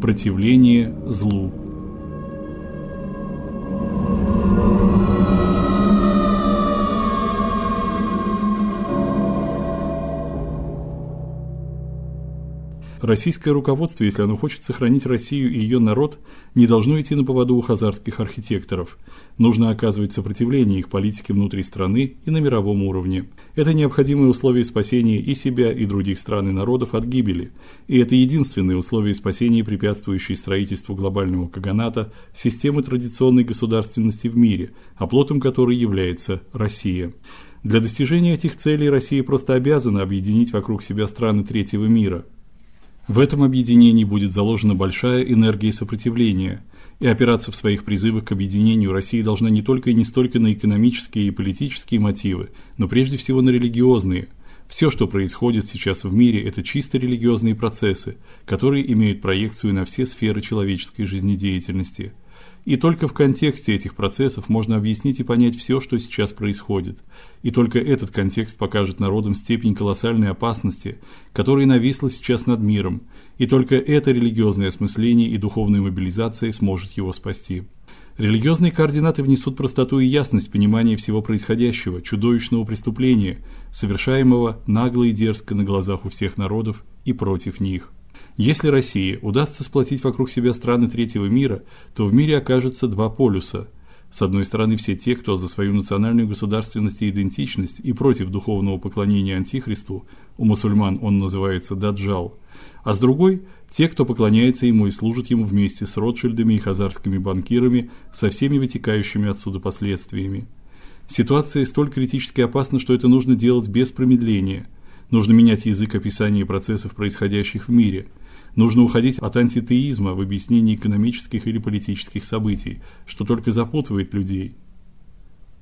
Противление злу. Российское руководство, если оно хочет сохранить Россию и ее народ, не должно идти на поводу у хазарских архитекторов. Нужно оказывать сопротивление их политике внутри страны и на мировом уровне. Это необходимое условие спасения и себя, и других стран и народов от гибели. И это единственное условие спасения, препятствующее строительству глобального каганата, системы традиционной государственности в мире, оплотом которой является Россия. Для достижения этих целей Россия просто обязана объединить вокруг себя страны третьего мира – в этом объединении будет заложена большая энергия сопротивления, и опираться в своих призывах к объединению России должна не только и не столько на экономические и политические мотивы, но прежде всего на религиозные. Все, что происходит сейчас в мире это чисто религиозные процессы, которые имеют проекцию на все сферы человеческой жизнедеятельности. И только в контексте этих процессов можно объяснить и понять все, что сейчас происходит. И только этот контекст покажет народам степень колоссальной опасности, которая нависла сейчас над миром. И только это религиозное осмысление и духовная мобилизация сможет его спасти. Религиозные координаты внесут простоту и ясность понимания всего происходящего, чудовищного преступления, совершаемого нагло и дерзко на глазах у всех народов и против них. Если России удастся сплотить вокруг себя страны третьего мира, то в мире окажется два полюса. С одной стороны, все те, кто за свою национальную государственность и идентичность и против духовного поклонения антихристу, у мусульман он называется даджал, а с другой те, кто поклоняется ему и служит ему вместе с Ротшильдами и хазарскими банкирами со всеми вытекающими отсюда последствиями. Ситуация столь критически опасна, что это нужно делать без промедления. Нужно менять язык описания процессов, происходящих в мире – Нужно уходить от антитеизма в объяснении экономических или политических событий, что только запутывает людей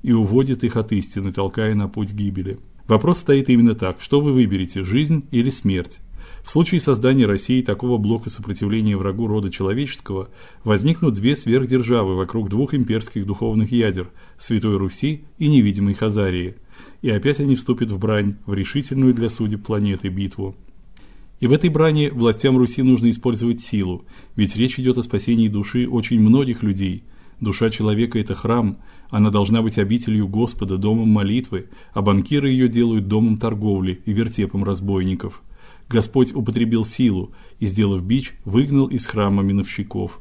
и уводит их от истины, толкая на путь гибели. Вопрос стоит именно так: что вы выберете, жизнь или смерть? В случае создания России такого блока сопротивления врагу рода человеческого возникнут две сверхдержавы вокруг двух имперских духовных ядер Святой Руси и невидимой Хазарии. И опять они вступят в брань, в решительную для судеб планеты битву. И в этой брани властям Руси нужно использовать силу, ведь речь идет о спасении души очень многих людей. Душа человека это храм, она должна быть обителью Господа, домом молитвы, а банкиры ее делают домом торговли и вертепом разбойников. Господь употребил силу и, сделав бич, выгнал из храма миновщиков.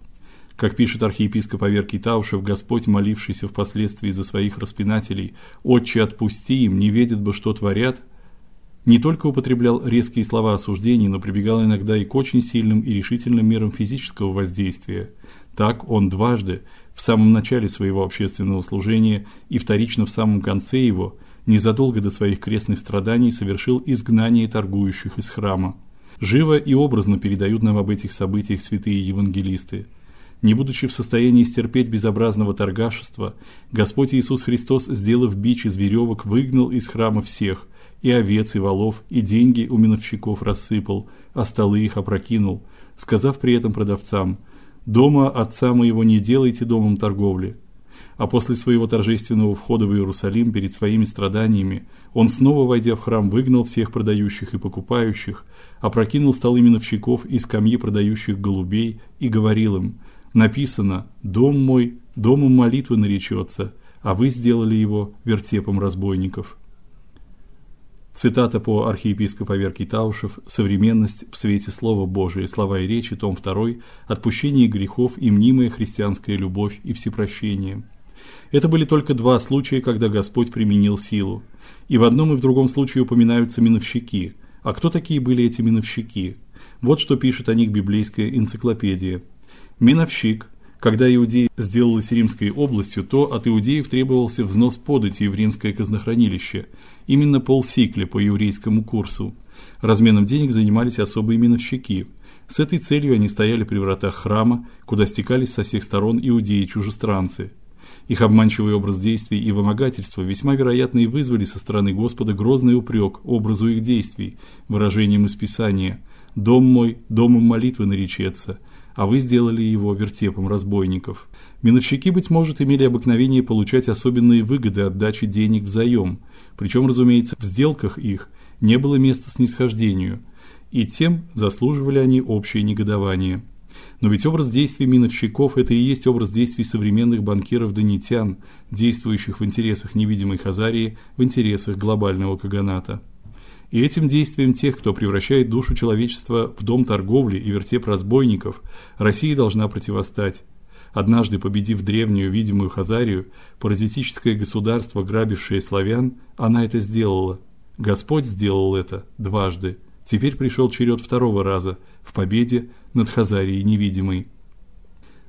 Как пишет архиепископ Аверкий Таушев, Господь, молившийся впоследствии за своих распинателей: "Отче, отпусти им, не видят бы, что творят", не только употреблял резкие слова осуждений, но прибегал иногда и к очень сильным и решительным мерам физического воздействия. Так он дважды, в самом начале своего общественного служения и вторично в самом конце его, незадолго до своих крестных страданий совершил изгнание торгующих из храма. Живо и образно передают нам об этих событиях святые евангелисты. Не будучи в состоянии стерпеть безобразного торгашества, Господь Иисус Христос, сделав бич из веревок, выгнал из храма всех – и овец, и волов, и деньги у миновщиков рассыпал, а столы их опрокинул, сказав при этом продавцам: "Дома отца моего не делайте домом торговли". А после своего торжественного входа в Иерусалим перед своими страданиями, он снова, войдя в храм, выгнал всех продающих и покупающих, опрокинул столы миновщиков и скамьи продающих голубей и говорил им: "Написано: дом мой домом молитвы наречется, а вы сделали его вертепом разбойников". Цитата по архиепископу Аверкий Таушев Современность в свете слова Божия. Слова и речи, том 2. Отпущение грехов и мнимая христианская любовь и всепрощение. Это были только два случая, когда Господь применил силу. И в одном и в другом случае упоминаются миновщики. А кто такие были эти миновщики? Вот что пишет о них библейская энциклопедия. Миновщик когда Иудея сделалась римской областью, то от иудеев требовался взнос подати в римское казнохранилище, именно полсикля по еврейскому курсу. Разменом денег занимались особые миновщики. С этой целью они стояли при вратах храма, куда стекались со всех сторон иудеи-чужестранцы. Их обманчивый образ действий и вымогательство весьма вероятно и вызвали со стороны Господа грозный упрек образу их действий, выражением из Писания: "Дом мой домом молитвы наречется" а вы сделали его вертепом разбойников. Миновщики быть может имели обыкновение получать особенные выгоды от дачи денег взаём, причем, разумеется, в сделках их не было места снисхождению, и тем заслуживали они общее негодование. Но ведь образ действий миновщиков это и есть образ действий современных банкиров-донитян, действующих в интересах невидимой Хазарии, в интересах глобального каганата. И этим действием тех, кто превращает душу человечества в дом торговли и вертеп разбойников, Россия должна противостать. Однажды победив древнюю видимую Хазарию, паразитическое государство, грабившее славян, она это сделала. Господь сделал это дважды. Теперь пришел черед второго раза в победе над Хазарией невидимой.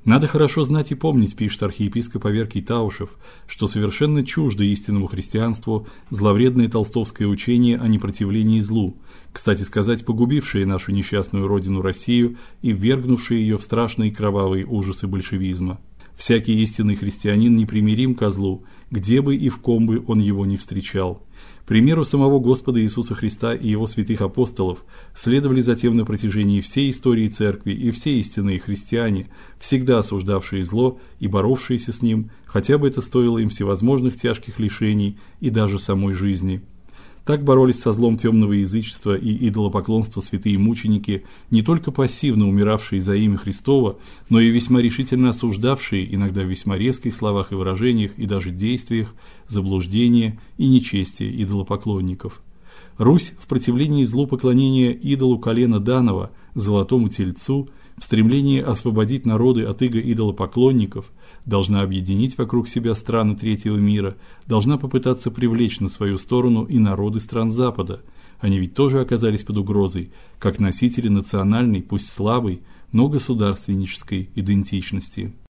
Надо хорошо знать и помнить, пишет архиепископ Аверкий Таушев, что совершенно чуждо истинному христианству зловредное толстовское учение о непротивлении злу, кстати сказать, погубившее нашу несчастную родину Россию и ввергнувшее ее в страшные кровавые ужасы большевизма. Всякий истинный христианин непримирим ко злу, где бы и в ком бы он его не встречал примеру самого Господа Иисуса Христа и его святых апостолов следовали затем на протяжении всей истории церкви и все истинные христиане, всегда осуждавшие зло и боровшиеся с ним, хотя бы это стоило им всевозможных тяжких лишений и даже самой жизни. Так боролись со злом темного язычества и идолопоклонства святые мученики, не только пассивно умиравшие за имя Христово, но и весьма решительно осуждавшие, иногда в весьма резких словах и выражениях и даже действиях, заблуждение и нечестие идолопоклонников. Русь в противлении злу поклонения идолу колена Данова, золотому тельцу, в стремлении освободить народы от иго идолопоклонников, должна объединить вокруг себя страны третьего мира, должна попытаться привлечь на свою сторону и народы стран Запада. Они ведь тоже оказались под угрозой, как носители национальной, пусть слабой, но государственнической идентичности.